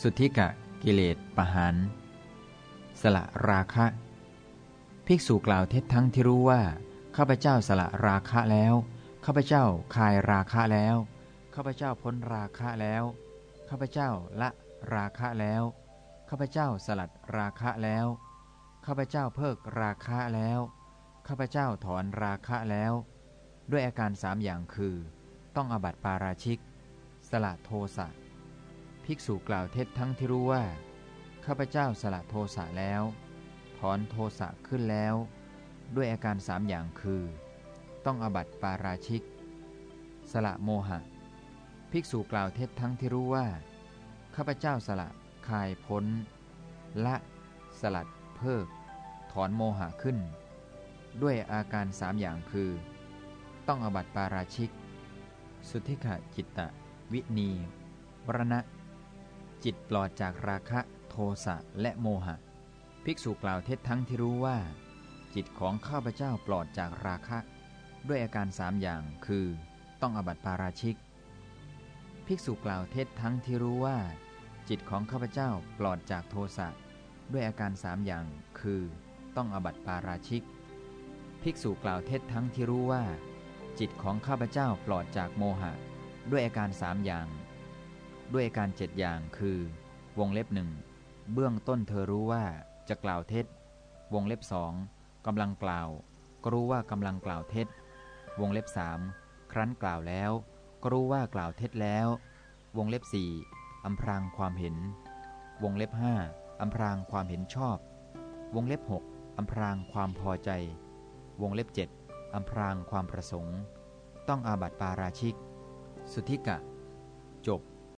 สุทธิกะ กิเลสปหานสละราคะ ภิกษุกล่าวเท็จทั้งที่รู้ว่า ข้าพเจ้าสละราคะแล้ว ข้าพเจ้าคายราคะแล้ว ข้าพเจ้าพ้นราคะแล้ว ข้าพเจ้าละราคะแล้ว ข้าพเจ้าสลัดราคะแล้ว ข้าพเจ้าเพิกราคะแล้ว ข้าพเจ้าถอนราคะแล้ว ด้วยอาการสามอย่างคือ ต้องอบัติปาราชิก สละโทสะ ภิกษุกล่าวเท็จทั้งที่รู้ว่า ข้าพเจ้าสละโทสะแล้ว ถอนโทสะขึ้นแล้ว ด้วยอาการสามอย่างคือ ต้องอบัติปาราชิก สละโมหะ ภิกษุกล่าวเท็จทั้งที่รู้ว่า ข้าพเจ้าสละคายพ้น ละ สลัด เพิก ถอนโมหะขึ้น ด้วยอาการสามอย่างคือ ต้องอบัติปาราชิก สุทธิขจิตตะ วินีวรณะ จิตปลอดจากราคะ โทสะและโมหะ ภิกษุกล่าวเท็จทั้งที่รู้ว่า จิตของข้าพเจ้าปลอดจากราคะ ด้วยอาการสามอย่างคือ ต้องอบัติปาราชิก ภิกษุกล่าวเท็จทั้งที่รู้ว่า จิตของข้าพเจ้าปลอดจากโทสะด้วยอาการสามอย่าง คือ ต้องอบัติปาราชิก ภิกษุกล่าวเท็จทั้งที่รู้ว่า จิตของข้าพเจ้าปลอดจากโมหะ ด้วยอาการสามอย่าง ด้วยการเจ็ดอย่างคือ วงเล็บหนึ่งเบื้องต้นเธอรู้ว่าจะกล่าวเท็จ วงเล็บสองกำลังกล่าว ก็รู้ว่ากำลังกล่าวเท็จ วงเล็บสามครั้นกล่าวแล้ว ก็รู้ว่ากล่าวเท็จแล้ว วงเล็บสี่อำพรางความเห็น วงเล็บห้าอำพรางความเห็นชอบ วงเล็บหกอำพรางความพอใจ วงเล็บเจ็ดอำพรางความประสงค์ ต้องอาบัติปาราชิก สุทธิกะ จบ